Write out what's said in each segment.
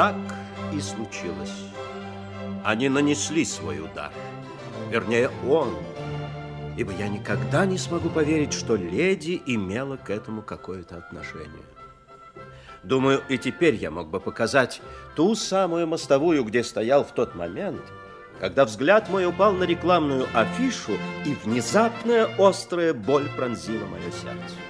так и случилось. Они нанесли свой удар. Вернее, он. Ибо я никогда не смогу поверить, что леди имела к этому какое-то отношение. Думаю, и теперь я мог бы показать ту самую мостовую, где стоял в тот момент, когда взгляд мой упал на рекламную афишу, и внезапная острая боль пронзила мое сердце.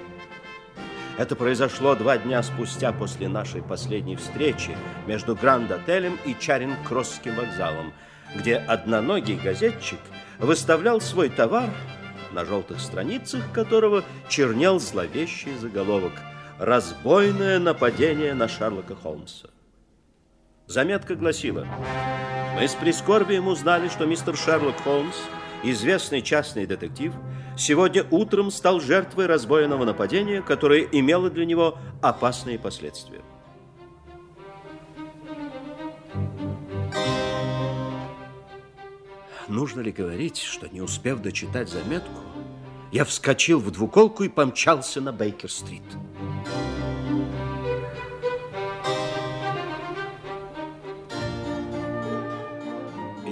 Это произошло два дня спустя после нашей последней встречи между Гранд-отелем и Чаринг-Кроссским вокзалом, где одноногий газетчик выставлял свой товар, на желтых страницах которого чернел зловещий заголовок – Разбойное нападение на Шерлока Холмса. Заметка гласила, мы с прискорбием узнали, что мистер Шерлок Холмс, известный частный детектив, сегодня утром стал жертвой разбойного нападения, которое имело для него опасные последствия. Нужно ли говорить, что не успев дочитать заметку, я вскочил в двуколку и помчался на Бейкер-стрит.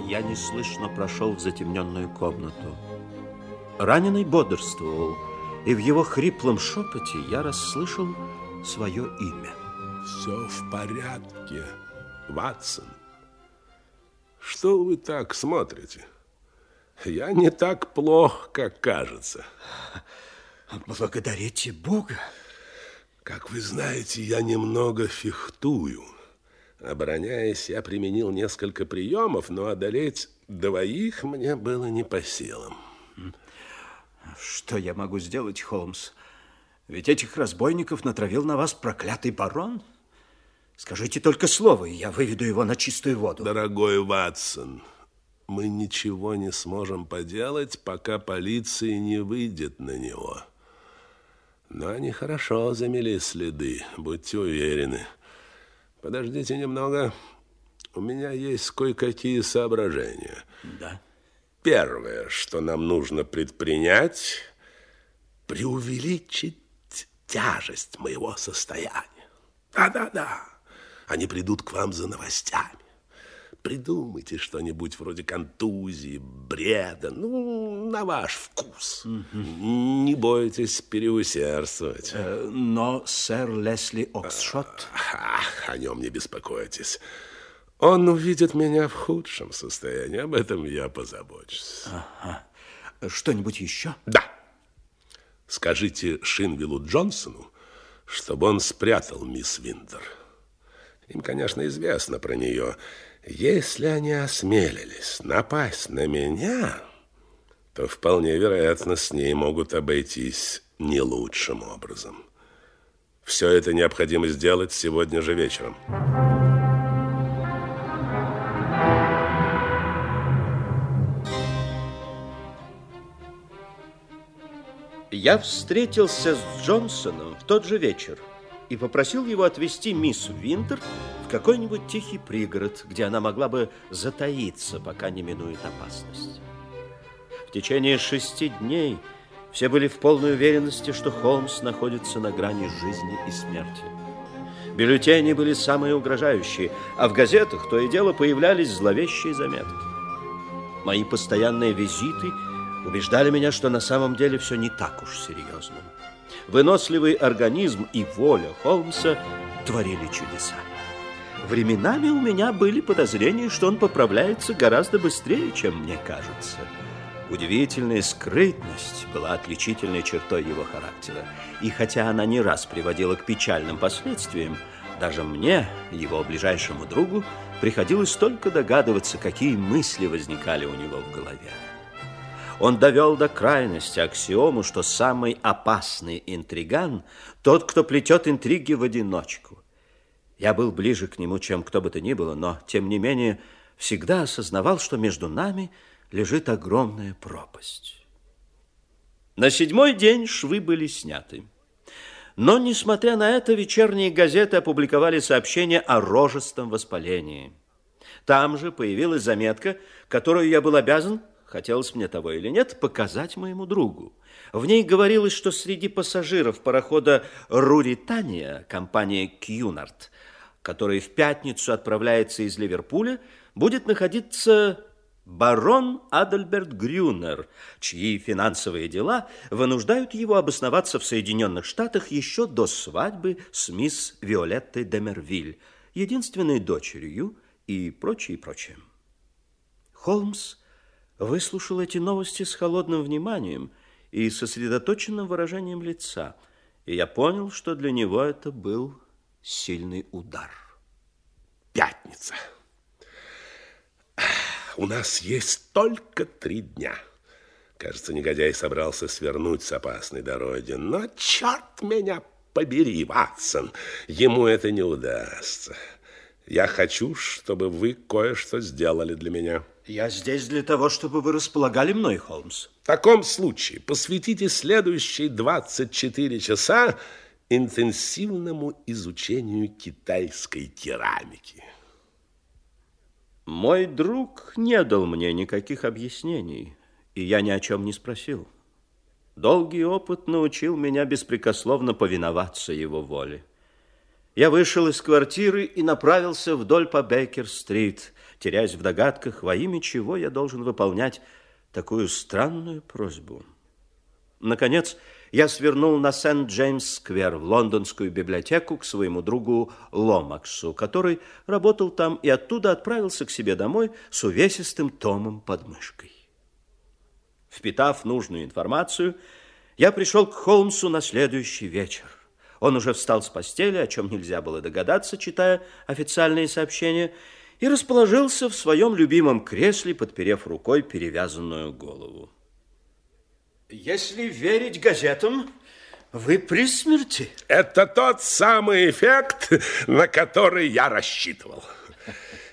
Я неслышно прошел в затемненную комнату. Раненый бодрствовал, и в его хриплом шепоте я расслышал свое имя. Все в порядке, Ватсон. Что вы так смотрите? Я не так плох, как кажется. Благодарите Бога. Как вы знаете, я немного фехтую. Обороняясь, я применил несколько приемов, но одолеть двоих мне было не по силам. Что я могу сделать, Холмс? Ведь этих разбойников натравил на вас проклятый барон. Скажите только слово, и я выведу его на чистую воду. Дорогой Ватсон, мы ничего не сможем поделать, пока полиция не выйдет на него. Но они хорошо замели следы, будьте уверены. Подождите немного. У меня есть кое-какие соображения. Да. Первое, что нам нужно предпринять, преувеличить тяжесть моего состояния. Да-да-да. Они придут к вам за новостями. Придумайте что-нибудь вроде контузии, бреда, ну, на ваш вкус. Не бойтесь переусердствовать. Э, но сэр Лесли Оксшот... Ах, о нем не беспокойтесь. Он увидит меня в худшем состоянии, об этом я позабочусь. Ага. Что-нибудь еще? Да. Скажите Шинвиллу Джонсону, чтобы он спрятал мисс Винтер. Им, конечно, известно про нее, если они осмелились напасть на меня, то вполне вероятно с ней могут обойтись не лучшим образом. Все это необходимо сделать сегодня же вечером. Я встретился с Джонсоном в тот же вечер и попросил его отвезти мисс Винтер какой-нибудь тихий пригород, где она могла бы затаиться, пока не минует опасность. В течение шести дней все были в полной уверенности, что Холмс находится на грани жизни и смерти. Бюллетени были самые угрожающие, а в газетах то и дело появлялись зловещие заметки. Мои постоянные визиты убеждали меня, что на самом деле все не так уж серьезно. Выносливый организм и воля Холмса творили чудеса. Временами у меня были подозрения, что он поправляется гораздо быстрее, чем мне кажется. Удивительная скрытность была отличительной чертой его характера. И хотя она не раз приводила к печальным последствиям, даже мне, его ближайшему другу, приходилось только догадываться, какие мысли возникали у него в голове. Он довел до крайности аксиому, что самый опасный интриган – тот, кто плетет интриги в одиночку. Я был ближе к нему, чем кто бы то ни было, но, тем не менее, всегда осознавал, что между нами лежит огромная пропасть. На седьмой день швы были сняты. Но, несмотря на это, вечерние газеты опубликовали сообщение о рожестом воспалении. Там же появилась заметка, которую я был обязан хотелось мне того или нет, показать моему другу. В ней говорилось, что среди пассажиров парохода «Руритания» компании «Кьюнард» который в пятницу отправляется из Ливерпуля, будет находиться барон Адальберт Грюнер, чьи финансовые дела вынуждают его обосноваться в Соединенных Штатах еще до свадьбы с мисс Виолеттой де Мервиль, единственной дочерью и прочее, прочее. Холмс выслушал эти новости с холодным вниманием и сосредоточенным выражением лица, и я понял, что для него это был сильный удар. Пятница. У нас есть только три дня. Кажется, негодяй собрался свернуть с опасной дороги. Но черт меня побери, Ватсон, ему это не удастся. Я хочу, чтобы вы кое-что сделали для меня. Я здесь для того, чтобы вы располагали мной, Холмс. В таком случае посвятите следующие 24 часа интенсивному изучению китайской керамики. Мой друг не дал мне никаких объяснений, и я ни о чем не спросил. Долгий опыт научил меня беспрекословно повиноваться его воле. Я вышел из квартиры и направился вдоль по Бейкер-стрит, теряясь в догадках, во имя чего я должен выполнять такую странную просьбу. Наконец, я свернул на Сент-Джеймс-сквер в лондонскую библиотеку к своему другу Ломаксу, который работал там и оттуда отправился к себе домой с увесистым томом под мышкой. Впитав нужную информацию, я пришел к Холмсу на следующий вечер. Он уже встал с постели, о чем нельзя было догадаться, читая официальные сообщения, и расположился в своем любимом кресле, подперев рукой перевязанную голову. Если верить газетам, вы при смерти. Это тот самый эффект, на который я рассчитывал.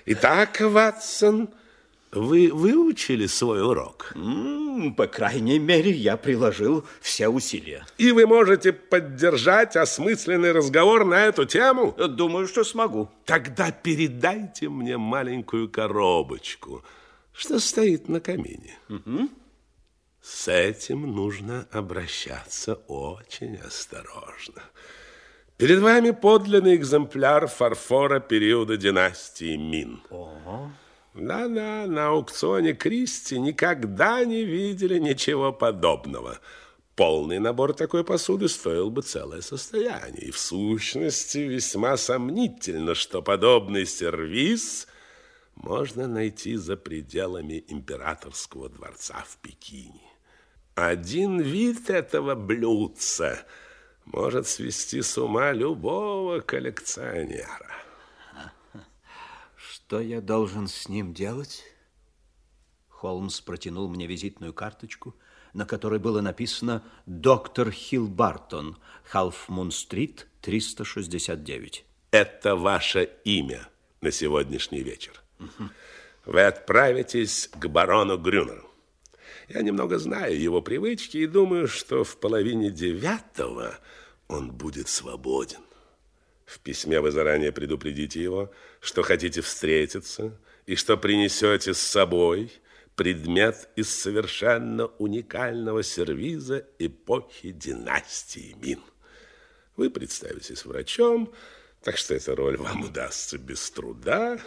Итак, Ватсон, вы выучили свой урок? М -м, по крайней мере, я приложил все усилия. И вы можете поддержать осмысленный разговор на эту тему? Думаю, что смогу. Тогда передайте мне маленькую коробочку, что стоит на камине. Угу. С этим нужно обращаться очень осторожно. Перед вами подлинный экземпляр фарфора периода династии Мин. Да-да, на аукционе Кристи никогда не видели ничего подобного. Полный набор такой посуды стоил бы целое состояние. И в сущности весьма сомнительно, что подобный сервиз можно найти за пределами императорского дворца в Пекине. Один вид этого блюдца может свести с ума любого коллекционера. Что я должен с ним делать? Холмс протянул мне визитную карточку, на которой было написано «Доктор Хилл Бартон, Халфмун-стрит, 369». Это ваше имя на сегодняшний вечер. Вы отправитесь к барону Грюнеру. Я немного знаю его привычки и думаю, что в половине девятого он будет свободен. В письме вы заранее предупредите его, что хотите встретиться и что принесете с собой предмет из совершенно уникального сервиза эпохи династии Мин. Вы представитесь врачом, так что эта роль вам удастся без труда,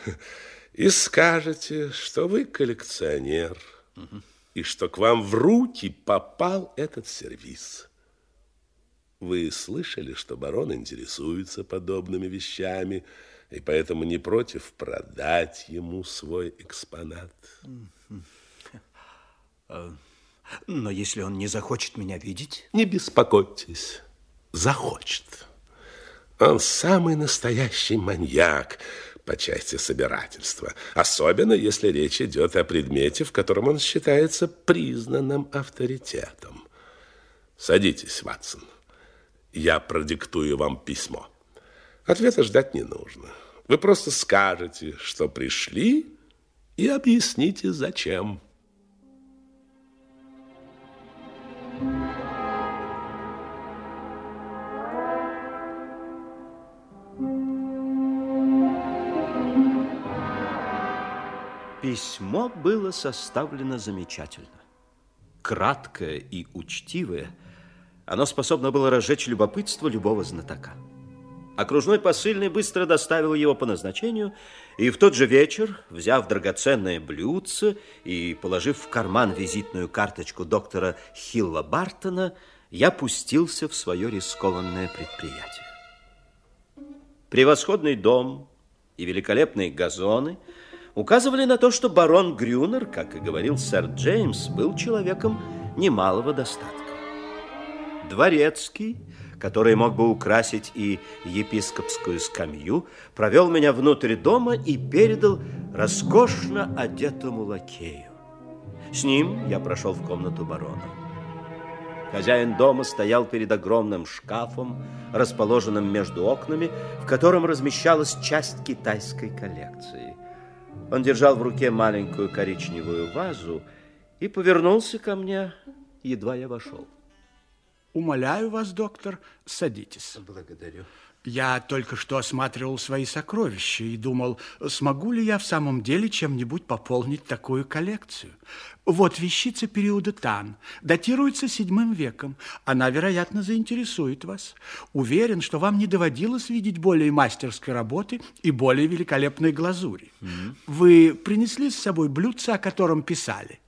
и скажете, что вы коллекционер. Угу и что к вам в руки попал этот сервиз. Вы слышали, что барон интересуется подобными вещами, и поэтому не против продать ему свой экспонат? Но если он не захочет меня видеть? Не беспокойтесь, захочет. Он самый настоящий маньяк, по части собирательства, особенно если речь идет о предмете, в котором он считается признанным авторитетом. Садитесь, Ватсон. Я продиктую вам письмо. Ответа ждать не нужно. Вы просто скажете, что пришли, и объясните, зачем. Письмо было составлено замечательно. Краткое и учтивое, оно способно было разжечь любопытство любого знатока. Окружной посыльный быстро доставил его по назначению, и в тот же вечер, взяв драгоценное блюдце и положив в карман визитную карточку доктора Хилла Бартона, я пустился в свое рискованное предприятие. Превосходный дом и великолепные газоны указывали на то, что барон Грюнер, как и говорил сэр Джеймс, был человеком немалого достатка. Дворецкий который мог бы украсить и епископскую скамью, провел меня внутрь дома и передал роскошно одетому лакею. С ним я прошел в комнату барона. Хозяин дома стоял перед огромным шкафом, расположенным между окнами, в котором размещалась часть китайской коллекции. Он держал в руке маленькую коричневую вазу и повернулся ко мне, едва я вошел. Умоляю вас, доктор, садитесь. Благодарю. Я только что осматривал свои сокровища и думал, смогу ли я в самом деле чем-нибудь пополнить такую коллекцию. Вот вещица периода Тан, датируется седьмым веком. Она, вероятно, заинтересует вас. Уверен, что вам не доводилось видеть более мастерской работы и более великолепной глазури. Mm -hmm. Вы принесли с собой блюдце, о котором писали?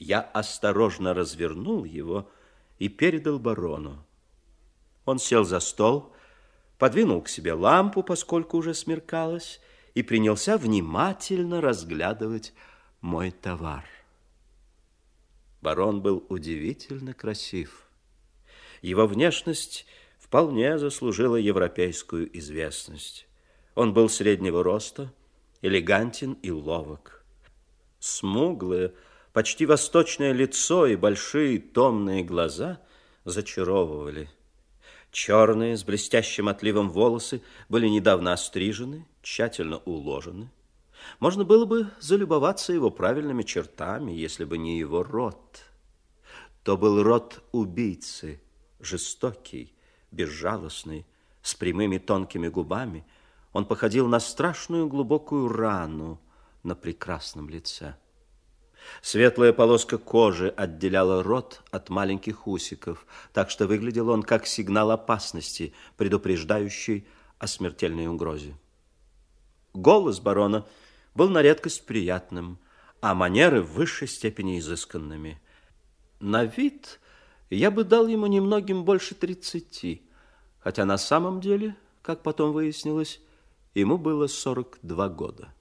Я осторожно развернул его, и передал барону. Он сел за стол, подвинул к себе лампу, поскольку уже смеркалось, и принялся внимательно разглядывать мой товар. Барон был удивительно красив. Его внешность вполне заслужила европейскую известность. Он был среднего роста, элегантен и ловок. Смуглые, Почти восточное лицо и большие томные глаза зачаровывали. Черные с блестящим отливом волосы были недавно острижены, тщательно уложены. Можно было бы залюбоваться его правильными чертами, если бы не его рот. То был рот убийцы, жестокий, безжалостный, с прямыми тонкими губами. Он походил на страшную глубокую рану на прекрасном лице. Светлая полоска кожи отделяла рот от маленьких усиков, так что выглядел он как сигнал опасности, предупреждающий о смертельной угрозе. Голос барона был на редкость приятным, а манеры в высшей степени изысканными. На вид я бы дал ему немногим больше тридцати, хотя на самом деле, как потом выяснилось, ему было сорок два года.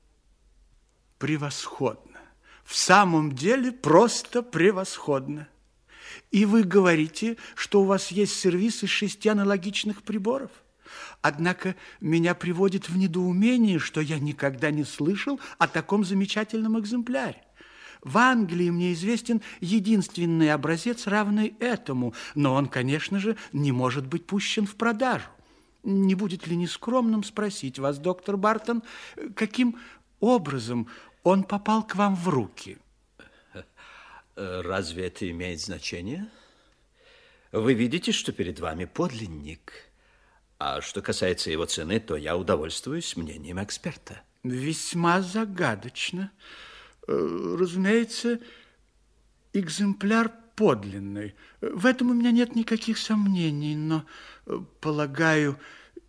Превосходно в самом деле просто превосходно. И вы говорите, что у вас есть сервис из шести аналогичных приборов? Однако меня приводит в недоумение, что я никогда не слышал о таком замечательном экземпляре. В Англии мне известен единственный образец, равный этому, но он, конечно же, не может быть пущен в продажу. Не будет ли нескромным спросить вас, доктор Бартон, каким образом он попал к вам в руки. Разве это имеет значение? Вы видите, что перед вами подлинник. А что касается его цены, то я удовольствуюсь мнением эксперта. Весьма загадочно. Э, разумеется, экземпляр подлинный. В этом у меня нет никаких сомнений, но, э, полагаю,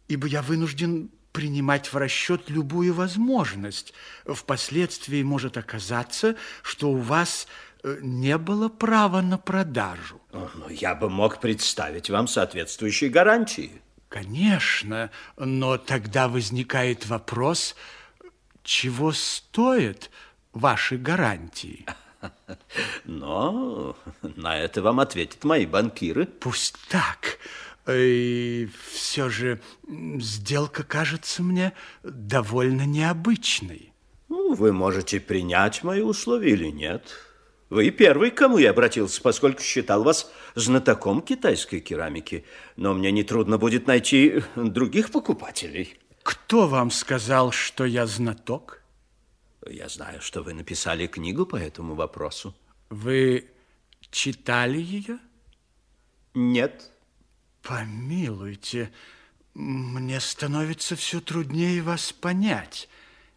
ибо я вынужден принимать в расчет любую возможность. Впоследствии может оказаться, что у вас э, не было права на продажу. Но ну, я бы мог представить вам соответствующие гарантии. Конечно, но тогда возникает вопрос, чего стоят ваши гарантии? Но на это вам ответят мои банкиры. Пусть так. И все же сделка кажется мне довольно необычной. Ну, вы можете принять мои условия или нет. Вы первый, к кому я обратился, поскольку считал вас знатоком китайской керамики. Но мне нетрудно будет найти других покупателей. Кто вам сказал, что я знаток? Я знаю, что вы написали книгу по этому вопросу. Вы читали ее? Нет. Помилуйте, мне становится все труднее вас понять.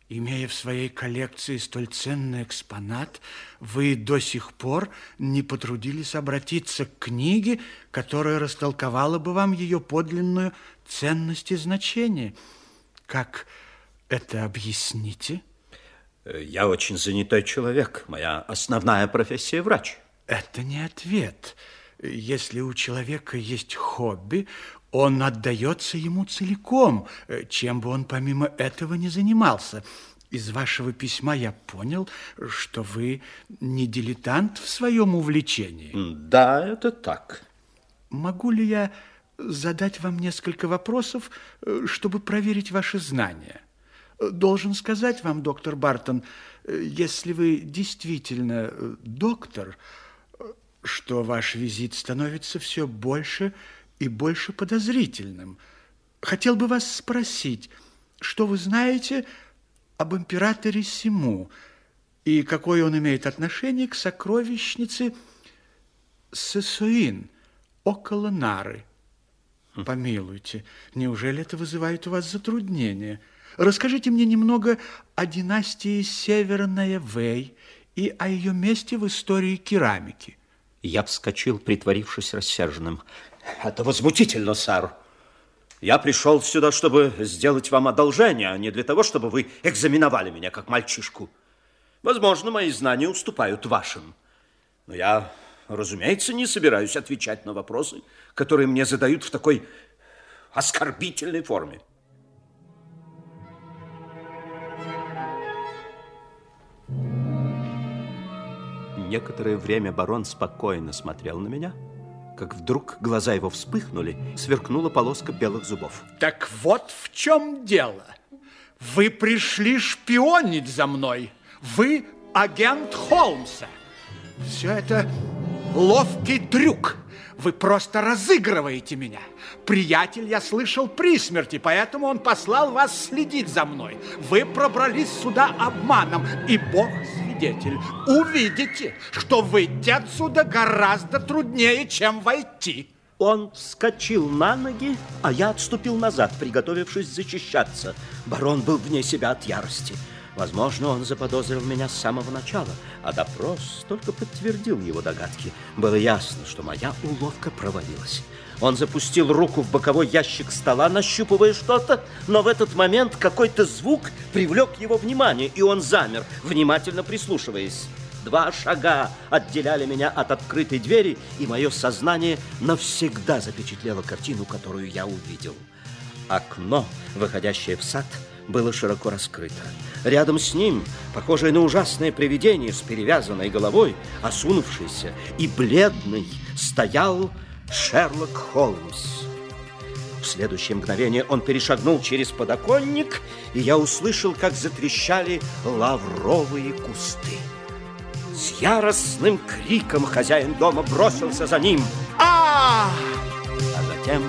Имея в своей коллекции столь ценный экспонат, вы до сих пор не потрудились обратиться к книге, которая растолковала бы вам ее подлинную ценность и значение. Как это объясните? Я очень занятой человек. Моя основная профессия врач. Это не ответ. Если у человека есть хобби, он отдается ему целиком, чем бы он помимо этого не занимался. Из вашего письма я понял, что вы не дилетант в своем увлечении. Да, это так. Могу ли я задать вам несколько вопросов, чтобы проверить ваши знания? Должен сказать вам, доктор Бартон, если вы действительно доктор, что ваш визит становится все больше и больше подозрительным. Хотел бы вас спросить, что вы знаете об императоре Симу и какое он имеет отношение к сокровищнице Сесуин около Нары. Помилуйте, неужели это вызывает у вас затруднения? Расскажите мне немного о династии Северная Вэй и о ее месте в истории керамики. Я вскочил, притворившись рассерженным. Это возмутительно, сэр. Я пришел сюда, чтобы сделать вам одолжение, а не для того, чтобы вы экзаменовали меня как мальчишку. Возможно, мои знания уступают вашим. Но я, разумеется, не собираюсь отвечать на вопросы, которые мне задают в такой оскорбительной форме. Некоторое время барон спокойно смотрел на меня, как вдруг глаза его вспыхнули, сверкнула полоска белых зубов. Так вот в чем дело. Вы пришли шпионить за мной. Вы агент Холмса. Все это ловкий трюк. Вы просто разыгрываете меня. Приятель, я слышал при смерти, поэтому он послал вас следить за мной. Вы пробрались сюда обманом, и Бог свидетель. Увидите, что выйти отсюда гораздо труднее, чем войти. Он вскочил на ноги, а я отступил назад, приготовившись защищаться. Барон был вне себя от ярости. Возможно, он заподозрил меня с самого начала, а допрос только подтвердил его догадки. Было ясно, что моя уловка провалилась. Он запустил руку в боковой ящик стола, нащупывая что-то, но в этот момент какой-то звук привлек его внимание, и он замер, внимательно прислушиваясь. Два шага отделяли меня от открытой двери, и мое сознание навсегда запечатлело картину, которую я увидел. Окно, выходящее в сад, было широко раскрыто. Рядом с ним, похожее на ужасное привидение с перевязанной головой, осунувшийся и бледный, стоял Шерлок Холмс. В следующее мгновение он перешагнул через подоконник, и я услышал, как затрещали лавровые кусты. С яростным криком хозяин дома бросился за ним. А! А затем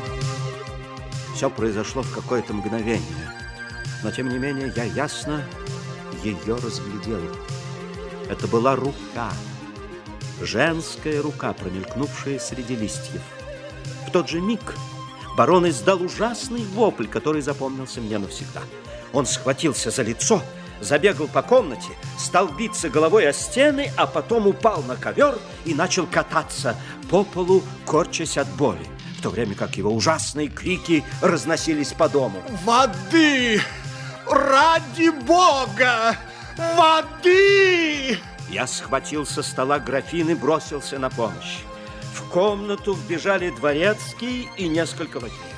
все произошло в какое-то мгновение. Но, тем не менее, я ясно ее разглядел. Это была рука женская рука, промелькнувшая среди листьев. В тот же миг барон издал ужасный вопль, который запомнился мне навсегда. Он схватился за лицо, забегал по комнате, стал биться головой о стены, а потом упал на ковер и начал кататься по полу, корчась от боли, в то время как его ужасные крики разносились по дому. «Воды! Ради Бога! Воды!» Я схватил со стола графин и бросился на помощь. В комнату вбежали дворецкий и несколько лакеев.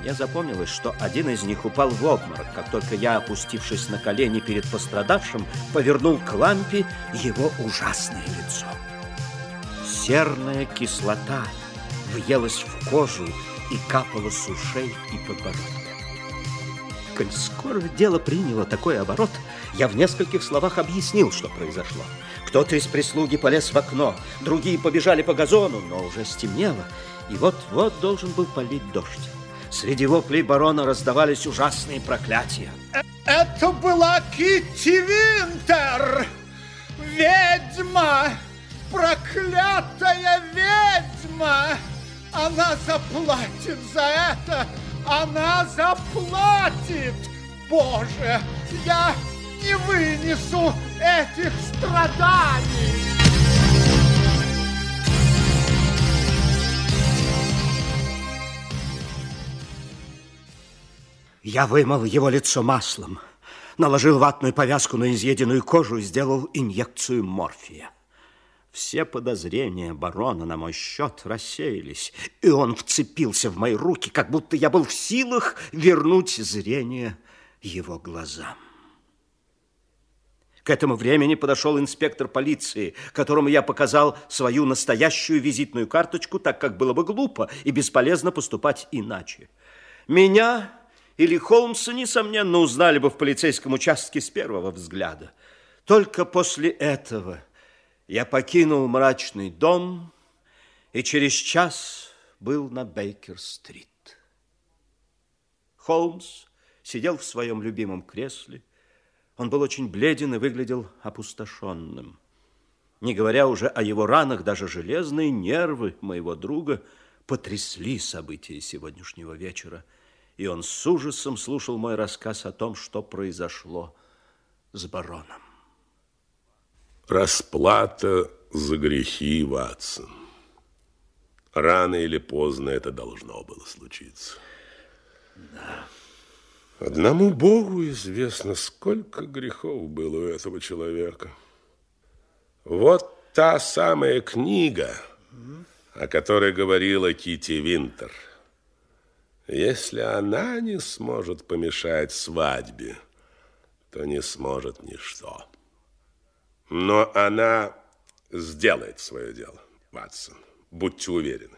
Мне запомнилось, что один из них упал в обморок, как только я, опустившись на колени перед пострадавшим, повернул к лампе его ужасное лицо. Серная кислота въелась в кожу и капала с ушей и подбородка. Коль скоро дело приняло такой оборот, я в нескольких словах объяснил, что произошло. Кто-то из прислуги полез в окно, другие побежали по газону, но уже стемнело, и вот-вот должен был полить дождь. Среди воплей барона раздавались ужасные проклятия. Э, это была Китти Винтер! Ведьма! Проклятая ведьма! Она заплатит за это! Она заплатит! Боже, я не вынесу этих страданий! Я вымыл его лицо маслом, наложил ватную повязку на изъеденную кожу и сделал инъекцию морфия. Все подозрения барона на мой счет рассеялись, и он вцепился в мои руки, как будто я был в силах вернуть зрение его глазам. К этому времени подошел инспектор полиции, которому я показал свою настоящую визитную карточку, так как было бы глупо и бесполезно поступать иначе. Меня или Холмса, несомненно, узнали бы в полицейском участке с первого взгляда. Только после этого я покинул мрачный дом и через час был на Бейкер-стрит. Холмс сидел в своем любимом кресле, он был очень бледен и выглядел опустошенным. Не говоря уже о его ранах, даже железные нервы моего друга потрясли события сегодняшнего вечера, и он с ужасом слушал мой рассказ о том, что произошло с бароном. Расплата за грехи, Ватсон. Рано или поздно это должно было случиться. Да. Одному Богу известно, сколько грехов было у этого человека. Вот та самая книга, о которой говорила Кити Винтер. Если она не сможет помешать свадьбе, то не сможет ничто. Но она сделает свое дело, Ватсон. Будьте уверены.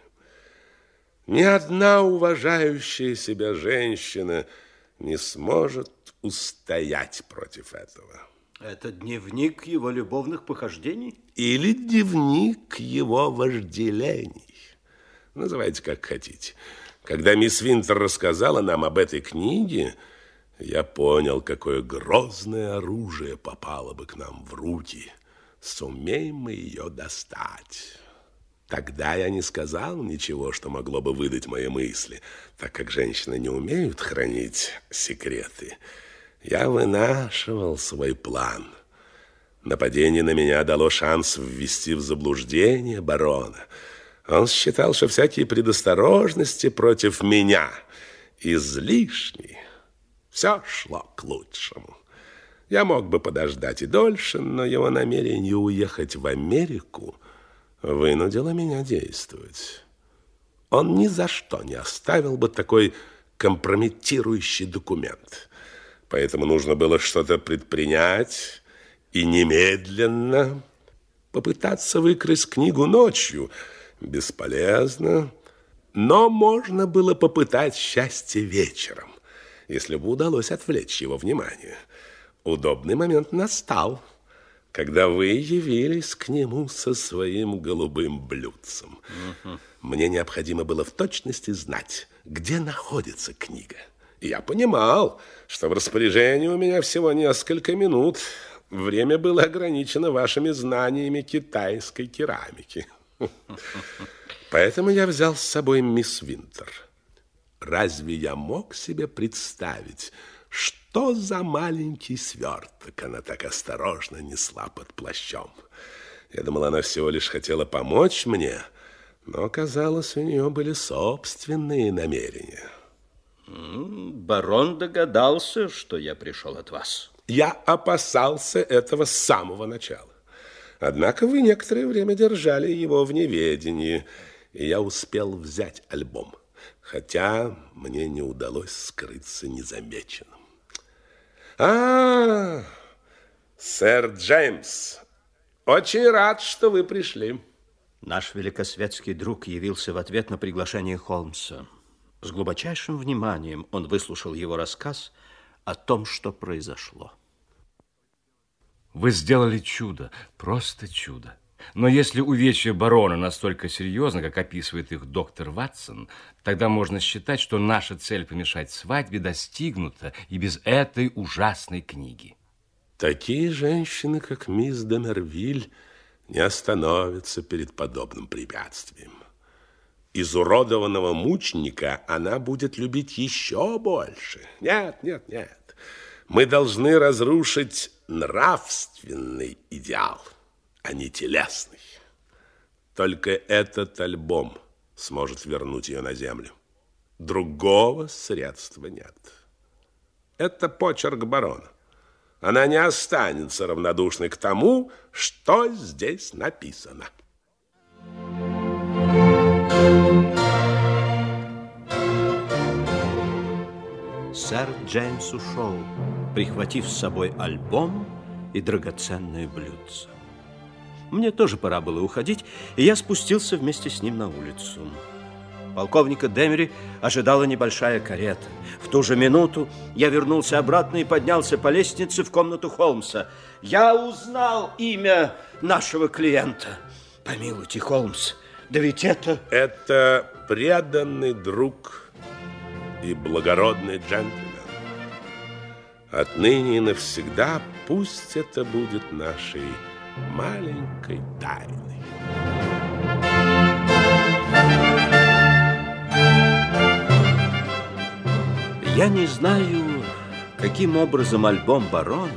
Ни одна уважающая себя женщина – не сможет устоять против этого. Это дневник его любовных похождений? Или дневник его вожделений. Называйте как хотите. Когда мисс Винтер рассказала нам об этой книге, я понял, какое грозное оружие попало бы к нам в руки. Сумеем мы ее достать. Тогда я не сказал ничего, что могло бы выдать мои мысли, так как женщины не умеют хранить секреты. Я вынашивал свой план. Нападение на меня дало шанс ввести в заблуждение барона. Он считал, что всякие предосторожности против меня излишни. Все шло к лучшему. Я мог бы подождать и дольше, но его намерение уехать в Америку – вынудила меня действовать. Он ни за что не оставил бы такой компрометирующий документ. Поэтому нужно было что-то предпринять и немедленно попытаться выкрасть книгу ночью. Бесполезно, но можно было попытать счастье вечером, если бы удалось отвлечь его внимание. Удобный момент настал когда вы явились к нему со своим голубым блюдцем. Мне необходимо было в точности знать, где находится книга. я понимал, что в распоряжении у меня всего несколько минут. Время было ограничено вашими знаниями китайской керамики. Поэтому я взял с собой мисс Винтер. Разве я мог себе представить, что за маленький сверток она так осторожно несла под плащом? Я думал, она всего лишь хотела помочь мне, но, казалось, у нее были собственные намерения. Барон догадался, что я пришел от вас. Я опасался этого с самого начала. Однако вы некоторое время держали его в неведении, и я успел взять альбом, хотя мне не удалось скрыться незамеченным. А, сэр Джеймс, очень рад, что вы пришли. Наш великосветский друг явился в ответ на приглашение Холмса. С глубочайшим вниманием он выслушал его рассказ о том, что произошло. Вы сделали чудо, просто чудо. Но если увечья барона настолько серьезно, как описывает их доктор Ватсон, тогда можно считать, что наша цель помешать свадьбе достигнута и без этой ужасной книги. Такие женщины, как мисс Демервиль, не остановятся перед подобным препятствием. Изуродованного мученика она будет любить еще больше. Нет, нет, нет. Мы должны разрушить нравственный идеал а не телесный. Только этот альбом сможет вернуть ее на землю. Другого средства нет. Это почерк барона. Она не останется равнодушной к тому, что здесь написано. Сэр Джеймс ушел, прихватив с собой альбом и драгоценное блюдце. Мне тоже пора было уходить, и я спустился вместе с ним на улицу. Полковника Демери ожидала небольшая карета. В ту же минуту я вернулся обратно и поднялся по лестнице в комнату Холмса. Я узнал имя нашего клиента. Помилуйте, Холмс, да ведь это... Это преданный друг и благородный джентльмен. Отныне и навсегда пусть это будет нашей маленькой тайной. Я не знаю, каким образом альбом барона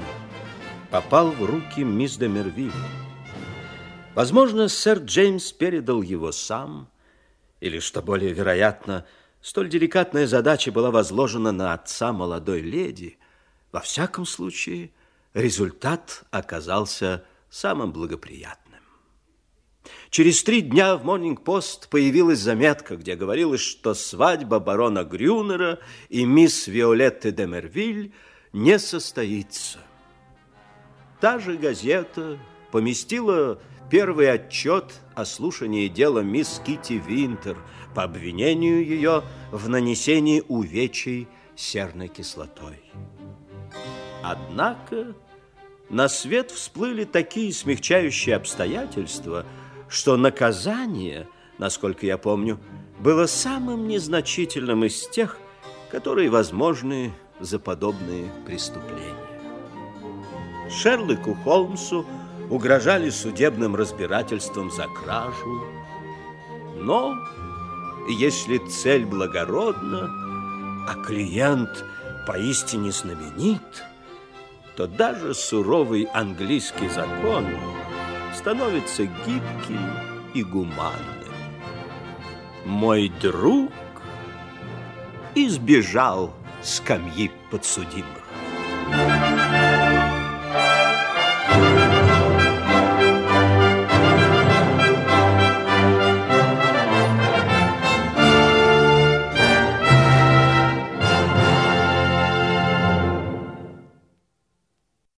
попал в руки мисс де Мервиль. Возможно, сэр Джеймс передал его сам, или, что более вероятно, столь деликатная задача была возложена на отца молодой леди. Во всяком случае, результат оказался самым благоприятным. Через три дня в Morning-Post появилась заметка, где говорилось, что свадьба барона Грюнера и мисс Виолетты де Мервиль не состоится. Та же газета поместила первый отчет о слушании дела мисс Кити Винтер по обвинению ее в нанесении увечий серной кислотой. Однако на свет всплыли такие смягчающие обстоятельства – что наказание, насколько я помню, было самым незначительным из тех, которые возможны за подобные преступления. Шерлоку Холмсу угрожали судебным разбирательством за кражу, но если цель благородна, а клиент поистине знаменит, то даже суровый английский закон – становится гибким и гуманным. Мой друг избежал скамьи подсудимых.